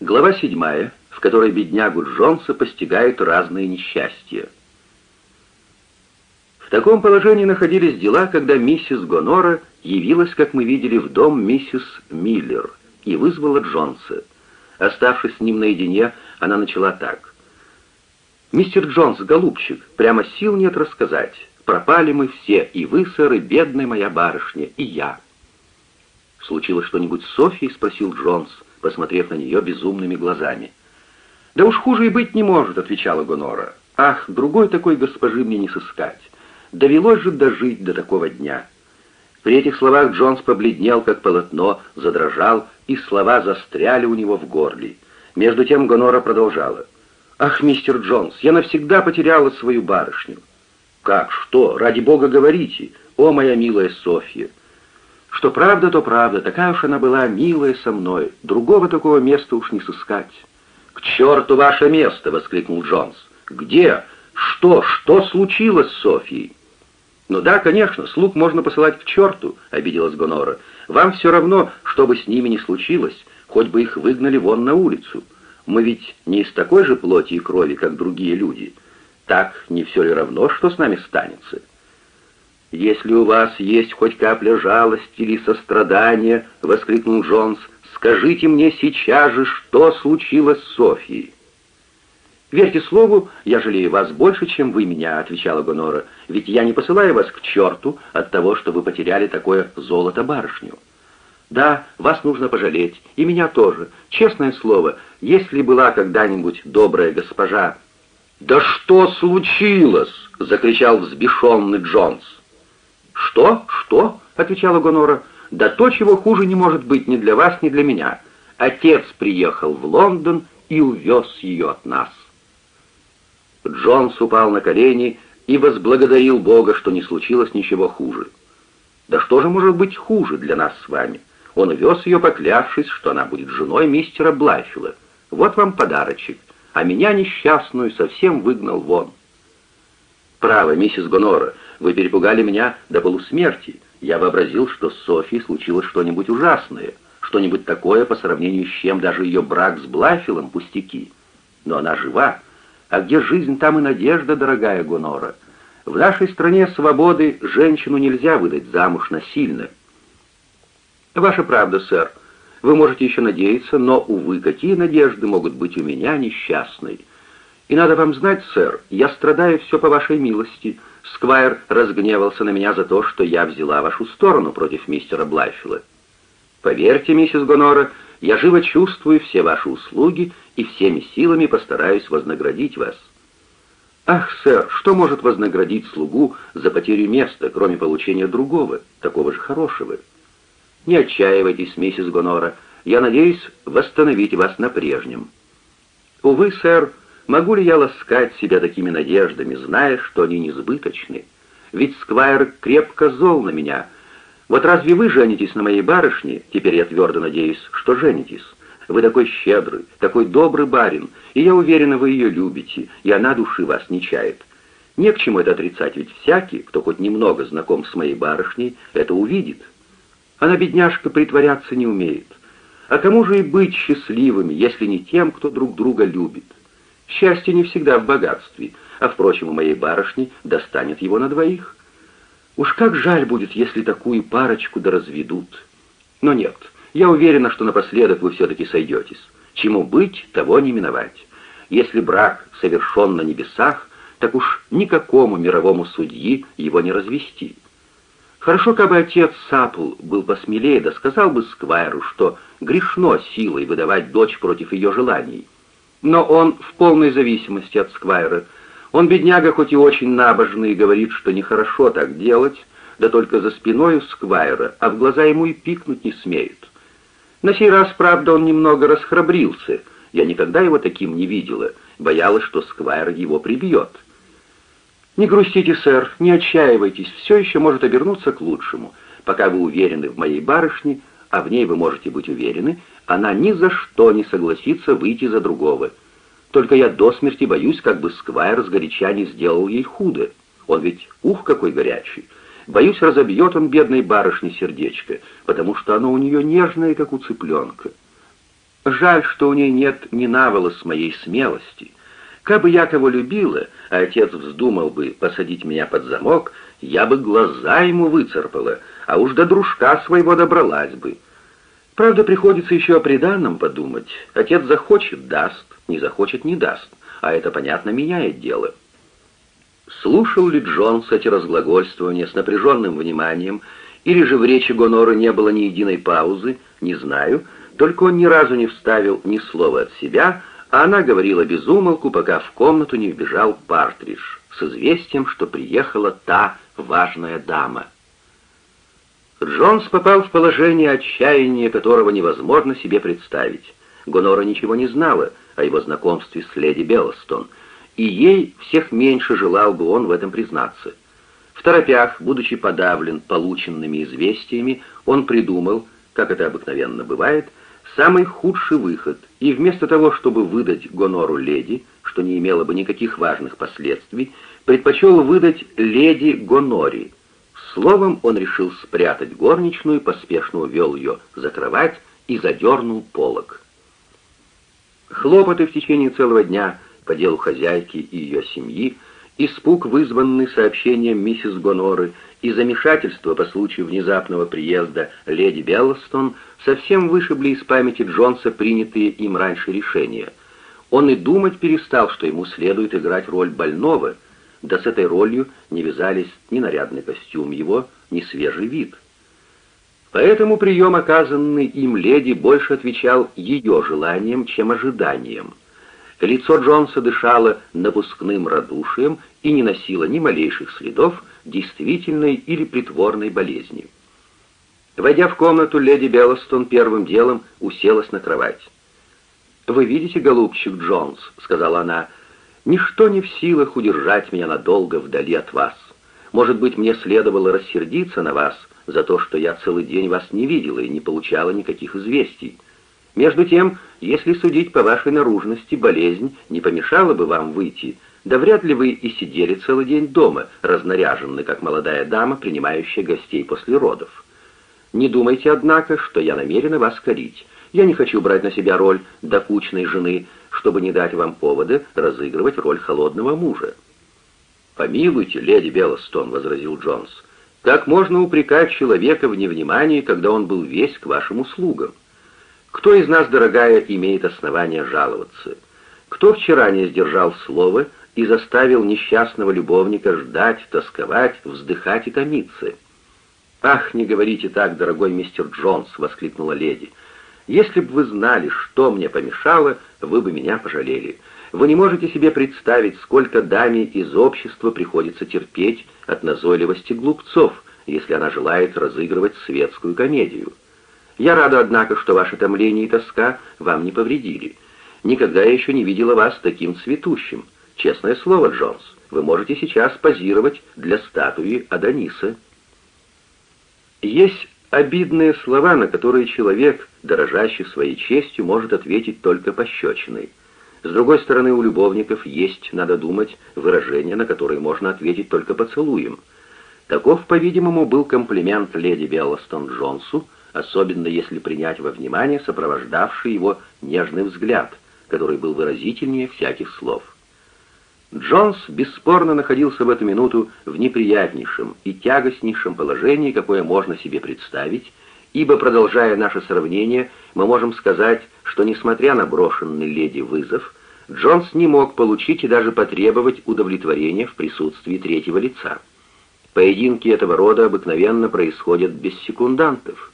Глава седьмая, в которой беднягу Джонса постигают разные несчастья. В таком положении находились дела, когда миссис Гонора явилась, как мы видели, в дом миссис Миллер и вызвала Джонса. Оставшись с ним наедине, она начала так. «Мистер Джонс, голубчик, прямо сил нет рассказать. Пропали мы все, и вы, сэр, и бедная моя барышня, и я». «Случилось что-нибудь с Софией?» — спросил Джонс, посмотрев на нее безумными глазами. «Да уж хуже и быть не может», — отвечала Гонора. «Ах, другой такой госпожи мне не сыскать. Довелось же дожить до такого дня». При этих словах Джонс побледнел, как полотно, задрожал, и слова застряли у него в горле. Между тем Гонора продолжала. «Ах, мистер Джонс, я навсегда потеряла свою барышню». «Как? Что? Ради бога говорите! О, моя милая Софья!» «Что правда, то правда. Такая уж она была милая со мной. Другого такого места уж не сыскать». «К черту ваше место!» — воскликнул Джонс. «Где? Что? Что случилось с Софьей?» «Ну да, конечно, слуг можно посылать к черту», — обиделась Гонора. «Вам все равно, что бы с ними ни случилось, хоть бы их выгнали вон на улицу. Мы ведь не из такой же плоти и крови, как другие люди. Так не все ли равно, что с нами станется? «Если у вас есть хоть капля жалости или сострадания», — воскликнул Джонс, — «скажите мне сейчас же, что случилось с Софьей». «Верьте слову, я жалею вас больше, чем вы меня», — отвечала Гонора, «ведь я не посылаю вас к черту от того, что вы потеряли такое золото-барышню». Да, вас нужно пожалеть, и меня тоже. Честное слово, если была когда-нибудь добрая госпожа... «Да что случилось?» — закричал взбешенный Джонс. «Что? Что?» — отвечала Гонора. «Да то, чего хуже не может быть ни для вас, ни для меня. Отец приехал в Лондон и увез ее от нас». Джонс упал на колени и возблагодарил Бога, что не случилось ничего хуже. «Да что же может быть хуже для нас с вами? Он вез ее, поклявшись, что она будет женой мистера Блайфила. Вот вам подарочек, а меня несчастную совсем выгнал вон. «Право, миссис Гонора, вы перепугали меня до полусмерти. Я вообразил, что с Софией случилось что-нибудь ужасное, что-нибудь такое, по сравнению с чем даже ее брак с Блайфилом пустяки. Но она жива. А где жизнь, там и надежда, дорогая Гонора. В нашей стране свободы женщину нельзя выдать замуж насильно, «Ваша правда, сэр. Вы можете еще надеяться, но, увы, какие надежды могут быть у меня несчастной? И надо вам знать, сэр, я страдаю все по вашей милости. Сквайр разгневался на меня за то, что я взяла вашу сторону против мистера Блайфилла. Поверьте, миссис Гонора, я живо чувствую все ваши услуги и всеми силами постараюсь вознаградить вас». «Ах, сэр, что может вознаградить слугу за потерю места, кроме получения другого, такого же хорошего?» Не отчаивайтесь, миссис Гонора. Я надеюсь восстановить вас на прежнем. Увы, сэр, могу ли я ласкать себя такими надеждами, зная, что они несбыточны? Ведь Сквайр крепко зол на меня. Вот разве вы женитесь на моей барышне? Теперь я твердо надеюсь, что женитесь. Вы такой щедрый, такой добрый барин, и я уверена, вы ее любите, и она души вас не чает. Не к чему это отрицать, ведь всякий, кто хоть немного знаком с моей барышней, это увидит». Она, бедняжка, притворяться не умеет. А кому же и быть счастливыми, если не тем, кто друг друга любит? Счастье не всегда в богатстве, а, впрочем, у моей барышни достанет его на двоих. Уж как жаль будет, если такую парочку да разведут. Но нет, я уверена, что напоследок вы все-таки сойдетесь. Чему быть, того не миновать. Если брак совершен на небесах, так уж никакому мировому судьи его не развести. Хорошо, как бы отец Сапл был посмелее, да сказал бы Сквайру, что грешно силой выдавать дочь против ее желаний. Но он в полной зависимости от Сквайра. Он, бедняга, хоть и очень набожный, говорит, что нехорошо так делать, да только за спиной у Сквайра, а в глаза ему и пикнуть не смеют. На сей раз, правда, он немного расхрабрился. Я никогда его таким не видела, боялась, что Сквайр его прибьет. «Не грустите, сэр, не отчаивайтесь, все еще может обернуться к лучшему. Пока вы уверены в моей барышне, а в ней вы можете быть уверены, она ни за что не согласится выйти за другого. Только я до смерти боюсь, как бы Сквайр сгоряча не сделал ей худо. Он ведь, ух, какой горячий. Боюсь, разобьет он бедной барышне сердечко, потому что оно у нее нежное, как у цыпленка. Жаль, что у ней нет ни навола с моей смелости. Кабы я кого любила, а отец вздумал бы посадить меня под замок, я бы глаза ему выцарпала, а уж до дружка своего добралась бы. Правда, приходится еще о приданном подумать. Отец захочет — даст, не захочет — не даст, а это, понятно, меняет дело. Слушал ли Джонс эти разглагольствования с напряженным вниманием, или же в речи Гонора не было ни единой паузы, не знаю, только он ни разу не вставил ни слова от себя, а она говорила без умолку, пока в комнату не вбежал Партридж с известием, что приехала та важная дама. Джонс попал в положение отчаяния, которого невозможно себе представить. Гонора ничего не знала о его знакомстве с леди Беллостон, и ей всех меньше желал бы он в этом признаться. В торопях, будучи подавлен полученными известиями, он придумал, как это обыкновенно бывает, самый худший выход, и вместо того, чтобы выдать Гонору леди, что не имело бы никаких важных последствий, предпочел выдать леди Гонори. Словом, он решил спрятать горничную, поспешно увел ее за кровать и задернул полог. Хлопоты в течение целого дня по делу хозяйки и ее семьи, испуг, вызванный сообщением миссис Гоноры, и замешательство по случаю внезапного приезда леди Беллостон совсем вышибли из памяти Джонса принятые им раньше решения. Он и думать перестал, что ему следует играть роль больного, да с этой ролью не вязались ни нарядный костюм его, ни свежий вид. Поэтому прием, оказанный им леди, больше отвечал ее желаниям, чем ожиданиям. Лицо Джонса дышало напускным радушием и не носило ни малейших следов действительной или притворной болезни. Войдя в комнату, леди Беллостон первым делом уселась на кровать. «Вы видите, голубчик Джонс», — сказала она, — «ничто не в силах удержать меня надолго вдали от вас. Может быть, мне следовало рассердиться на вас за то, что я целый день вас не видела и не получала никаких известий. Между тем, если судить по вашей наружности, болезнь не помешала бы вам выйти, да вряд ли вы и сидели целый день дома, разнаряженный, как молодая дама, принимающая гостей после родов. Не думайте, однако, что я намерена вас корить. Я не хочу брать на себя роль докучной жены, чтобы не дать вам повода разыгрывать роль холодного мужа. «Помилуйте, леди Беллостон», — возразил Джонс, — «как можно упрекать человека в невнимании, когда он был весь к вашим услугам? Кто из нас, дорогая, имеет основания жаловаться? Кто вчера не сдержал слова и заставил несчастного любовника ждать, тосковать, вздыхать и томиться. «Ах, не говорите так, дорогой мистер Джонс!» — воскликнула леди. «Если бы вы знали, что мне помешало, вы бы меня пожалели. Вы не можете себе представить, сколько даме из общества приходится терпеть от назойливости глупцов, если она желает разыгрывать светскую комедию. Я рада, однако, что ваше томление и тоска вам не повредили. Никогда я еще не видела вас таким цветущим. Честное слово, Джонс, вы можете сейчас позировать для статуи Адониса. Есть обидные слова, на которые человек, дорожащий своей честью, может ответить только пощечиной. С другой стороны, у любовников есть, надо думать, выражения, на которые можно ответить только поцелуем. Таков, по-видимому, был комплимент леди Беллостон Джонсу, особенно если принять во внимание сопровождавший его нежный взгляд, который был выразительнее всяких слов. Джонс бесспорно находился в эту минуту в неприятнейшем и тягостнейшем положении, какое можно себе представить, ибо, продолжая наше сравнение, мы можем сказать, что, несмотря на брошенный леди вызов, Джонс не мог получить и даже потребовать удовлетворения в присутствии третьего лица. Поединки этого рода обыкновенно происходят без секундантов.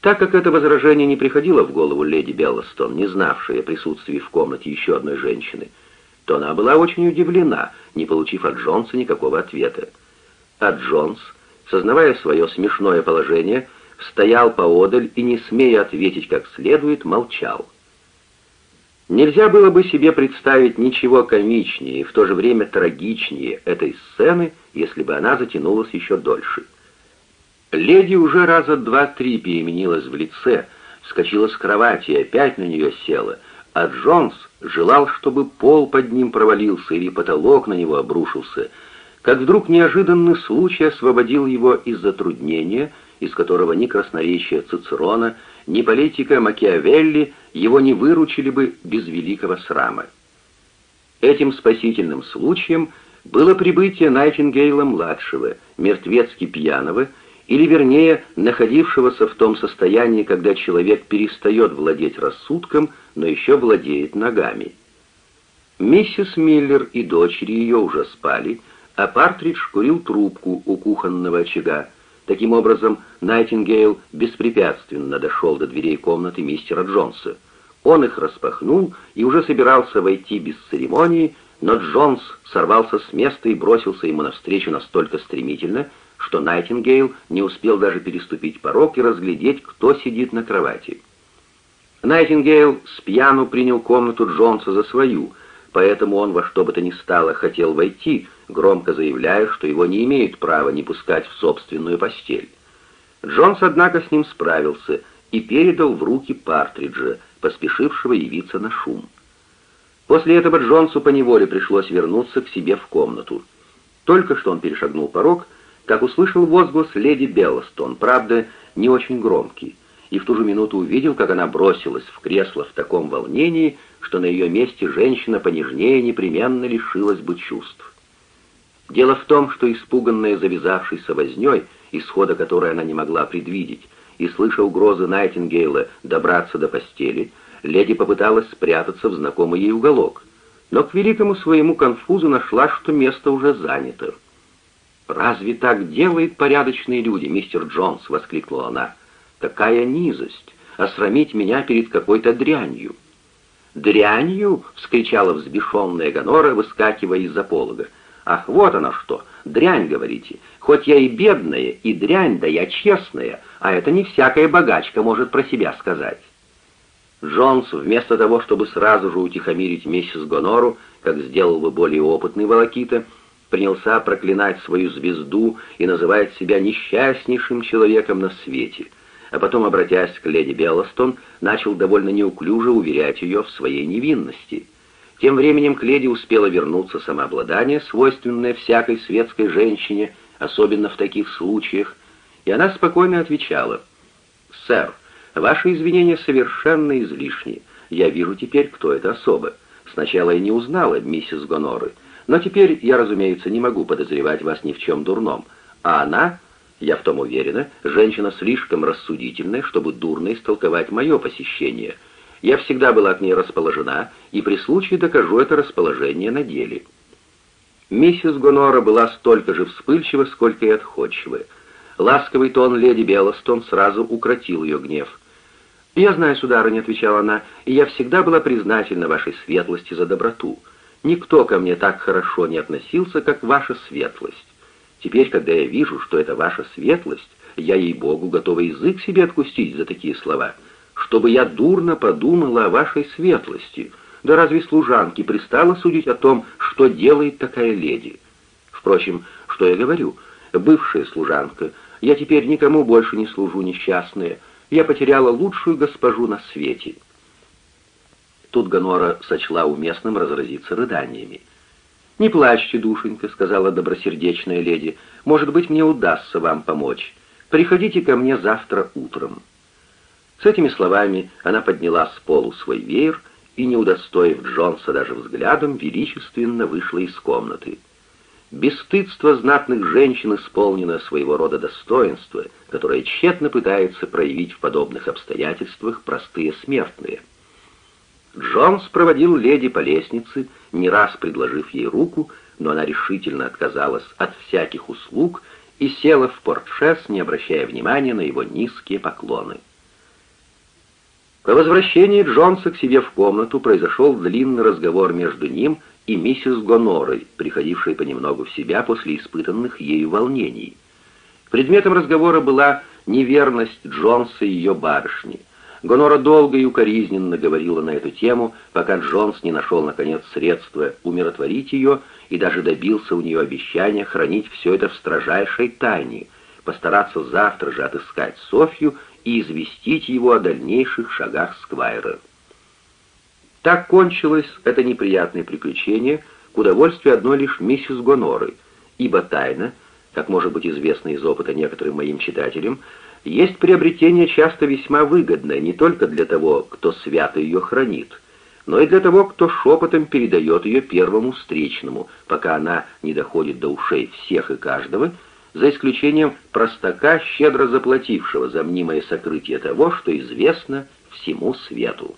Так как это возражение не приходило в голову леди Беллостон, не знавшей о присутствии в комнате еще одной женщины, то она была очень удивлена, не получив от Джонса никакого ответа. А Джонс, сознавая свое смешное положение, стоял поодаль и, не смея ответить как следует, молчал. Нельзя было бы себе представить ничего комичнее и в то же время трагичнее этой сцены, если бы она затянулась еще дольше. Леди уже раза два-три переменилась в лице, вскочила с кровати и опять на нее села — а Джонс желал, чтобы пол под ним провалился или потолок на него обрушился, как вдруг неожиданный случай освободил его из затруднения, из которого ни красноречие Цицерона, ни политика Макиавелли его не выручили бы без великого срама. Этим спасительным случаем было прибытие Найтингейла-младшего, мертвецки пьяного, или вернее, находившегося в том состоянии, когда человек перестает владеть рассудком, но еще владеет ногами. Миссис Миллер и дочери ее уже спали, а Партридж курил трубку у кухонного очага. Таким образом, Найтингейл беспрепятственно дошел до дверей комнаты мистера Джонса. Он их распахнул и уже собирался войти без церемонии, но Джонс сорвался с места и бросился ему навстречу настолько стремительно, что Найтингейл не успел даже переступить порог и разглядеть, кто сидит на кровати. Найтингейл с пьяну принял комнату Джонса за свою, поэтому он во что бы то ни стало хотел войти, громко заявляя, что его не имеют права не пускать в собственную постель. Джонс, однако, с ним справился и передал в руки Партриджа, поспешившего явиться на шум. После этого Джонсу поневоле пришлось вернуться к себе в комнату. Только что он перешагнул порог, как услышал возглас леди Беллостон, правда, не очень громкий, и в ту же минуту увидел, как она бросилась в кресло в таком волнении, что на ее месте женщина понежнее непременно лишилась бы чувств. Дело в том, что испуганная завязавшейся вознёй, исхода которой она не могла предвидеть, и слыша угрозы Найтингейла добраться до постели, леди попыталась спрятаться в знакомый ей уголок, но к великому своему конфузу нашла, что место уже занято. «Разве так делают порядочные люди, мистер Джонс?» — воскликнула она. «Какая низость! Осрамить меня перед какой-то дрянью!» «Дрянью!» — вскричала взбешенная Гонора, выскакивая из-за полога. «Ах, вот оно что! Дрянь, говорите! Хоть я и бедная, и дрянь, да я честная, а это не всякая богачка может про себя сказать». Джонс, вместо того, чтобы сразу же утихомирить миссис Гонору, как сделал бы более опытный Волокита, принялся проклинать свою звезду и называть себя несчастнейшим человеком на свете — а потом, обратясь к леди Беллостон, начал довольно неуклюже уверять ее в своей невинности. Тем временем к леди успело вернуться самообладание, свойственное всякой светской женщине, особенно в таких случаях, и она спокойно отвечала, «Сэр, ваши извинения совершенно излишни. Я вижу теперь, кто это особо. Сначала я не узнала миссис Гоноры, но теперь я, разумеется, не могу подозревать вас ни в чем дурном, а она я в том уверена, женщина слишком рассудительная, чтобы дурно истолковать мое посещение. Я всегда была к ней расположена, и при случае докажу это расположение на деле». Миссис Гонора была столько же вспыльчива, сколько и отходчива. Ласковый тон леди Белостон сразу укротил ее гнев. «Я знаю, сударыня», — отвечала она, — «и я всегда была признательна вашей светлости за доброту. Никто ко мне так хорошо не относился, как ваша светлость. Теперь, когда я вижу, что это ваша светлость, я, ей-богу, готова язык себе откустить за такие слова, чтобы я дурно подумала о вашей светлости. Да разве служанке пристало судить о том, что делает такая леди? Впрочем, что я говорю? Бывшая служанка. Я теперь никому больше не служу, несчастная. Я потеряла лучшую госпожу на свете». Тут Гонора сочла уместным разразиться рыданиями. «Не плачьте, душенька», — сказала добросердечная леди. «Может быть, мне удастся вам помочь. Приходите ко мне завтра утром». С этими словами она подняла с полу свой веер и, не удостоив Джонса даже взглядом, величественно вышла из комнаты. Бесстыдство знатных женщин исполнено своего рода достоинства, которое тщетно пытается проявить в подобных обстоятельствах простые смертные — Джонс проводил леди по лестнице, не раз предложив ей руку, но она решительно отказалась от всяких услуг и села в портшес, не обращая внимания на его низкие поклоны. По возвращении Джонса к себе в комнату произошел длинный разговор между ним и миссис Гонорой, приходившей понемногу в себя после испытанных ею волнений. Предметом разговора была неверность Джонса и ее барышни — Гонора долго и укоризненно говорила на эту тему, пока Джонс не нашел, наконец, средства умиротворить ее и даже добился у нее обещания хранить все это в строжайшей тайне, постараться завтра же отыскать Софью и известить его о дальнейших шагах Сквайра. Так кончилось это неприятное приключение к удовольствию одной лишь миссис Гоноры, ибо тайна, как может быть известно из опыта некоторым моим читателям, есть приобретение часто весьма выгодное не только для того, кто свято ее хранит, но и для того, кто шепотом передает ее первому встречному, пока она не доходит до ушей всех и каждого, за исключением простака, щедро заплатившего за мнимое сокрытие того, что известно всему свету.